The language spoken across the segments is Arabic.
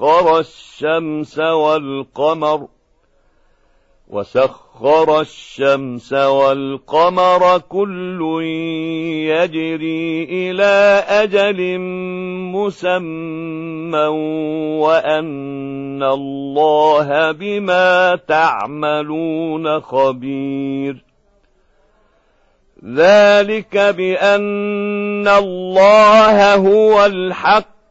وسخر الشمس والقمر وسخر الشمس والقمر كل يجري إلى أجل مسمى وأن الله بما تعملون خبير. ذلك بأن الله هو الحق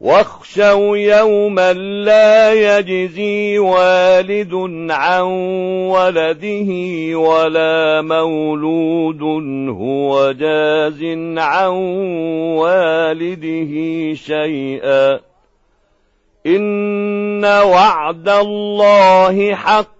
واخشوا يوما لا يجزي والد عن ولده ولا مولود هو جاز عن والده شيئا. إن وعد الله حق.